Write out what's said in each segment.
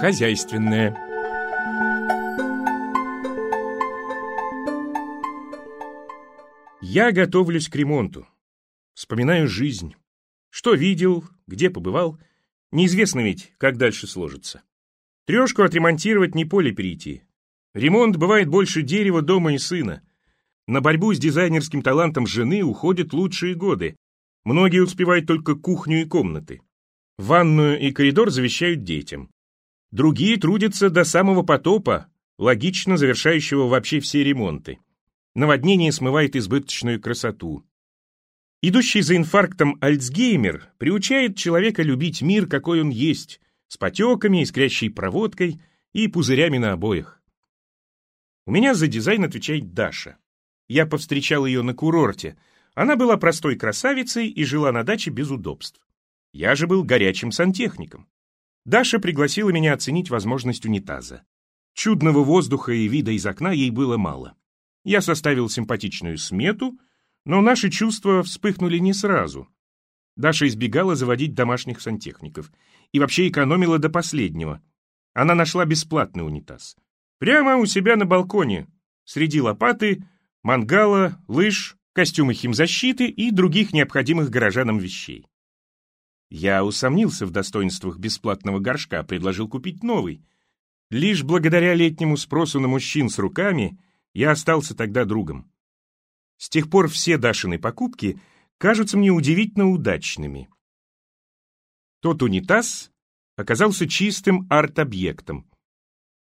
Хозяйственное. Я готовлюсь к ремонту. Вспоминаю жизнь. Что видел, где побывал. Неизвестно ведь, как дальше сложится. Трешку отремонтировать не поле перейти. Ремонт бывает больше дерева, дома и сына. На борьбу с дизайнерским талантом жены уходят лучшие годы. Многие успевают только кухню и комнаты. Ванную и коридор завещают детям. Другие трудятся до самого потопа, логично завершающего вообще все ремонты. Наводнение смывает избыточную красоту. Идущий за инфарктом Альцгеймер приучает человека любить мир, какой он есть, с потеками, искрящей проводкой и пузырями на обоях. У меня за дизайн отвечает Даша. Я повстречал ее на курорте. Она была простой красавицей и жила на даче без удобств. Я же был горячим сантехником. Даша пригласила меня оценить возможность унитаза. Чудного воздуха и вида из окна ей было мало. Я составил симпатичную смету — но наши чувства вспыхнули не сразу. Даша избегала заводить домашних сантехников и вообще экономила до последнего. Она нашла бесплатный унитаз. Прямо у себя на балконе, среди лопаты, мангала, лыж, костюмы химзащиты и других необходимых горожанам вещей. Я усомнился в достоинствах бесплатного горшка, предложил купить новый. Лишь благодаря летнему спросу на мужчин с руками я остался тогда другом. С тех пор все Дашины покупки кажутся мне удивительно удачными. Тот унитаз оказался чистым арт-объектом.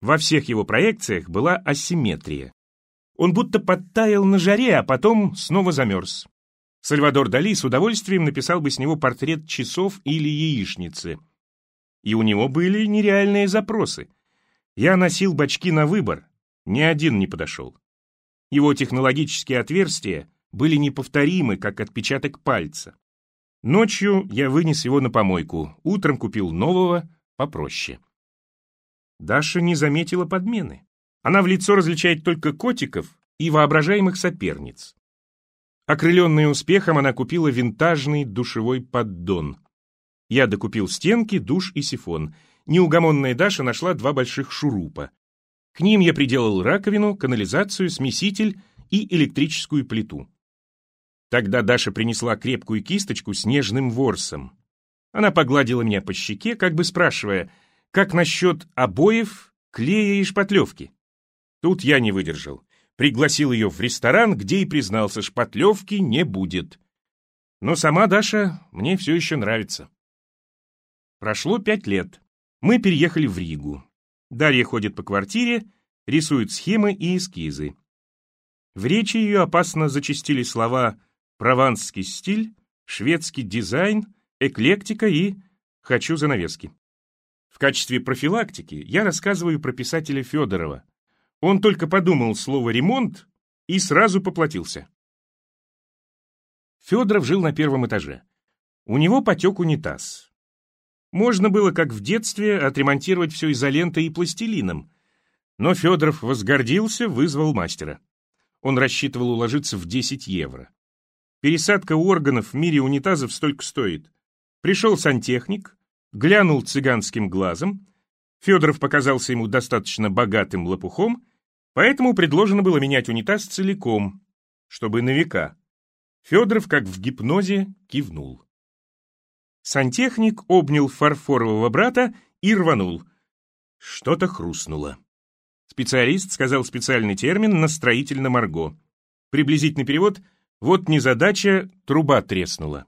Во всех его проекциях была асимметрия. Он будто подтаял на жаре, а потом снова замерз. Сальвадор Дали с удовольствием написал бы с него портрет часов или яичницы. И у него были нереальные запросы. Я носил бачки на выбор, ни один не подошел. Его технологические отверстия были неповторимы, как отпечаток пальца. Ночью я вынес его на помойку, утром купил нового, попроще. Даша не заметила подмены. Она в лицо различает только котиков и воображаемых соперниц. Окрыленная успехом, она купила винтажный душевой поддон. Я докупил стенки, душ и сифон. Неугомонная Даша нашла два больших шурупа. К ним я приделал раковину, канализацию, смеситель и электрическую плиту. Тогда Даша принесла крепкую кисточку с нежным ворсом. Она погладила меня по щеке, как бы спрашивая, как насчет обоев, клея и шпатлевки. Тут я не выдержал. Пригласил ее в ресторан, где и признался, шпатлевки не будет. Но сама Даша мне все еще нравится. Прошло пять лет. Мы переехали в Ригу. Дарья ходит по квартире, рисует схемы и эскизы. В речи ее опасно зачастили слова «прованский стиль», «шведский дизайн», «эклектика» и «хочу занавески». В качестве профилактики я рассказываю про писателя Федорова. Он только подумал слово «ремонт» и сразу поплатился. Федоров жил на первом этаже. У него потек унитаз. Можно было, как в детстве, отремонтировать все изолентой и пластилином. Но Федоров возгордился, вызвал мастера. Он рассчитывал уложиться в 10 евро. Пересадка органов в мире унитазов столько стоит. Пришел сантехник, глянул цыганским глазом. Федоров показался ему достаточно богатым лопухом, поэтому предложено было менять унитаз целиком, чтобы на века. Федоров, как в гипнозе, кивнул. Сантехник обнял фарфорового брата и рванул. Что-то хрустнуло. Специалист сказал специальный термин на строительном арго. Приблизительный перевод «вот незадача, труба треснула».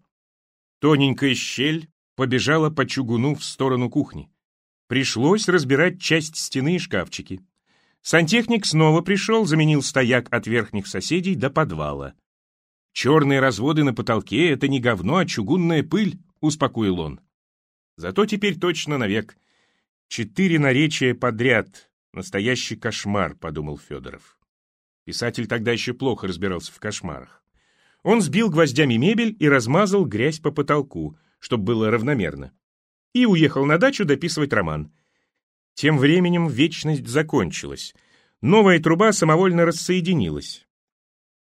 Тоненькая щель побежала по чугуну в сторону кухни. Пришлось разбирать часть стены и шкафчики. Сантехник снова пришел, заменил стояк от верхних соседей до подвала. Черные разводы на потолке — это не говно, а чугунная пыль. — успокоил он. «Зато теперь точно навек. Четыре наречия подряд. Настоящий кошмар», — подумал Федоров. Писатель тогда еще плохо разбирался в кошмарах. Он сбил гвоздями мебель и размазал грязь по потолку, чтобы было равномерно. И уехал на дачу дописывать роман. Тем временем вечность закончилась. Новая труба самовольно рассоединилась.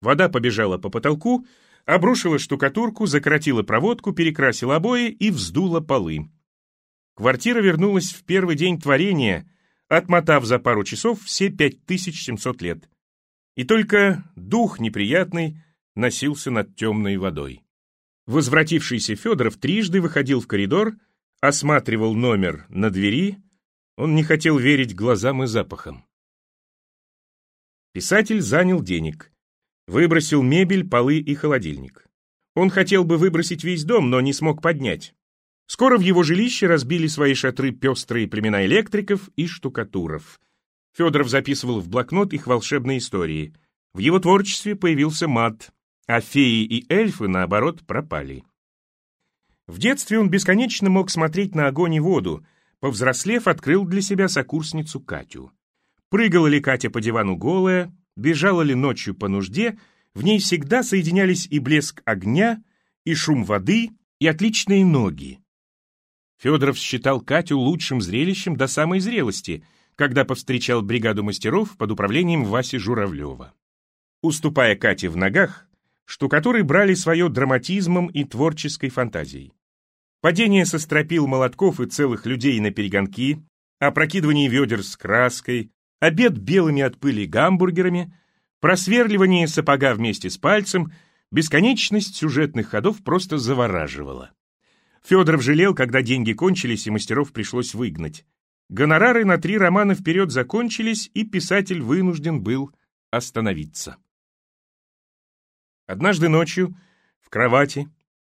Вода побежала по потолку, обрушила штукатурку, закоротила проводку, перекрасила обои и вздула полы. квартира вернулась в первый день творения, отмотав за пару часов все 5700 лет. И только дух неприятный носился над темной водой. Возвратившийся Федоров трижды выходил в коридор, осматривал номер на двери, он не хотел верить глазам и запахам. Писатель занял денег, выбросил мебель, полы и холодильник. Он хотел бы выбросить весь дом, но не смог поднять. Скоро в его жилище разбили свои шатры пестрые племена электриков и штукатуров. Федоров записывал в блокнот их волшебные истории. В его творчестве появился мат, а феи и эльфы, наоборот, пропали. В детстве он бесконечно мог смотреть на огонь и воду, повзрослев, открыл для себя сокурсницу Катю. Прыгала ли Катя по дивану голая, бежала ли ночью по нужде, в ней всегда соединялись и блеск огня, и шум воды, и отличные ноги. Федоров считал Катю лучшим зрелищем до самой зрелости, когда повстречал бригаду мастеров под управлением Васи Журавлева. Уступая Кате в ногах, штукатуры брали свое драматизмом и творческой фантазией. Падение со стропил молотков и целых людей на перегонки, опрокидывание ведер с краской, обед белыми от пыли гамбургерами, просверливание сапога вместе с пальцем, бесконечность сюжетных ходов просто завораживала. Федоров жалел, когда деньги кончились и мастеров пришлось выгнать. Гонорары на три романа вперед закончились, и писатель вынужден был остановиться. Однажды ночью в кровати,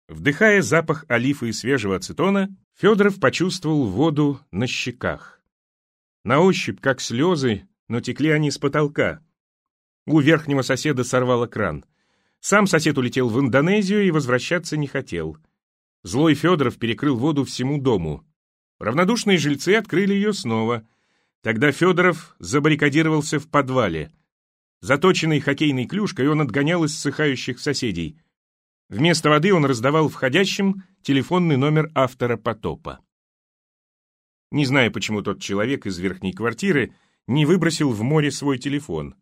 вдыхая запах олифы и свежего ацетона, Федоров почувствовал воду на щеках. На ощупь, как слезы, но текли они с потолка. У верхнего соседа сорвало кран. Сам сосед улетел в Индонезию и возвращаться не хотел — Злой Федоров перекрыл воду всему дому. Равнодушные жильцы открыли ее снова. Тогда Федоров забаррикадировался в подвале. Заточенный хоккейной клюшкой он отгонял иссыхающих соседей. Вместо воды он раздавал входящим телефонный номер автора потопа. Не знаю, почему тот человек из верхней квартиры не выбросил в море свой телефон.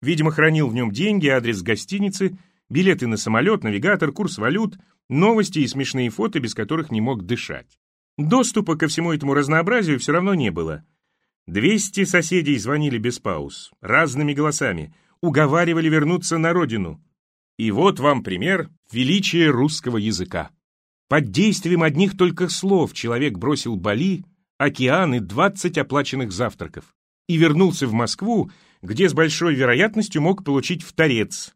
Видимо, хранил в нем деньги, адрес гостиницы, билеты на самолет, навигатор, курс валют — новости и смешные фото, без которых не мог дышать. Доступа ко всему этому разнообразию все равно не было. Двести соседей звонили без пауз, разными голосами, уговаривали вернуться на родину. И вот вам пример величия русского языка. Под действием одних только слов человек бросил Бали, океан и двадцать оплаченных завтраков и вернулся в Москву, где с большой вероятностью мог получить вторец,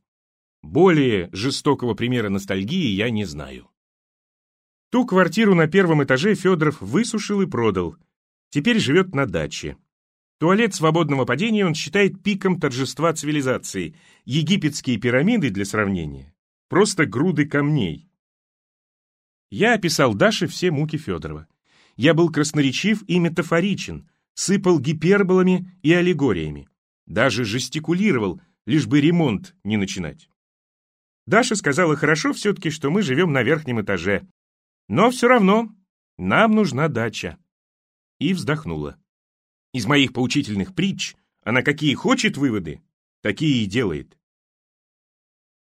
более жестокого примера ностальгии я не знаю. Ту квартиру на первом этаже Федоров высушил и продал. Теперь живет на даче. Туалет свободного падения он считает пиком торжества цивилизации. Египетские пирамиды, для сравнения, просто груды камней. Я описал Даше все муки Федорова. Я был красноречив и метафоричен, сыпал гиперболами и аллегориями. Даже жестикулировал, лишь бы ремонт не начинать. Даша сказала, хорошо все-таки, что мы живем на верхнем этаже. Но все равно нам нужна дача. И вздохнула. Из моих поучительных притч она какие хочет выводы, такие и делает.